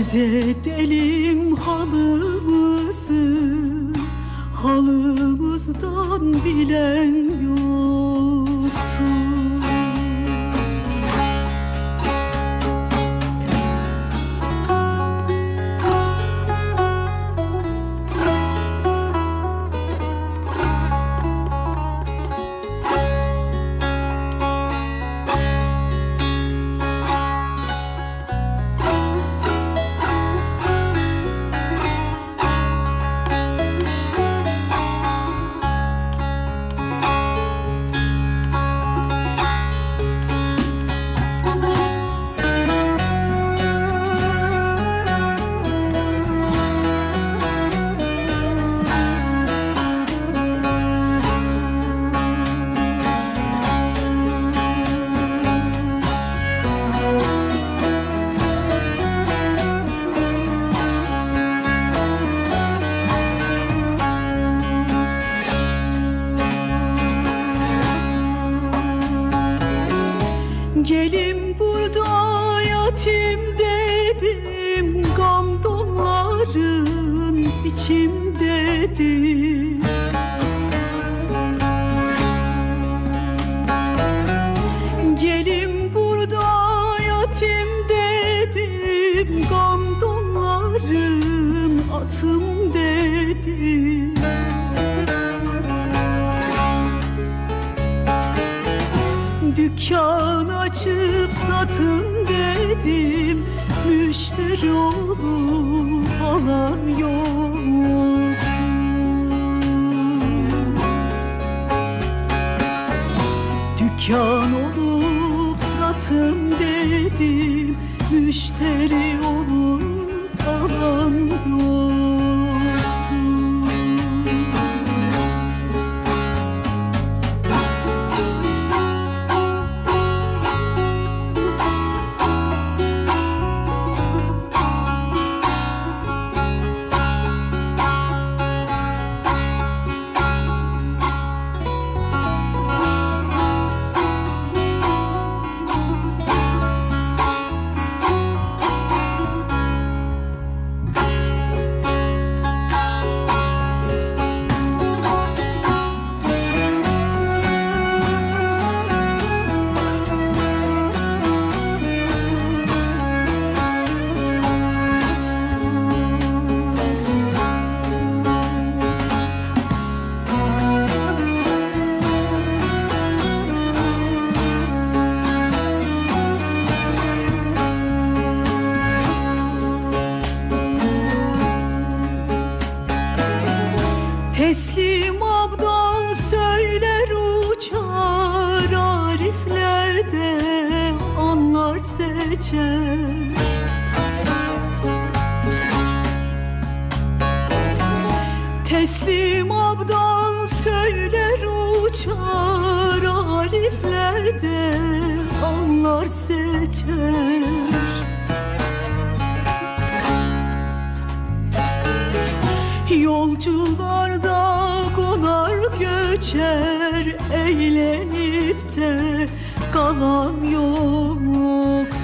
Zedelim halımızı Halımızdan bilen yoktur Gelin burada yatim dedim Gam donların içimdedir satın dedim Müşteri olup alan yok Dükkan olup satın dedim Müşteri olup alan yok seçer Teslim abdal söyler uçar Ariflerde anlar seçer. Yolcularda konar göçer Eğlenip de kalan yoktur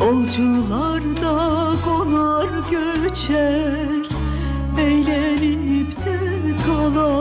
Yolcularda konar göçer Eğlenip de kalan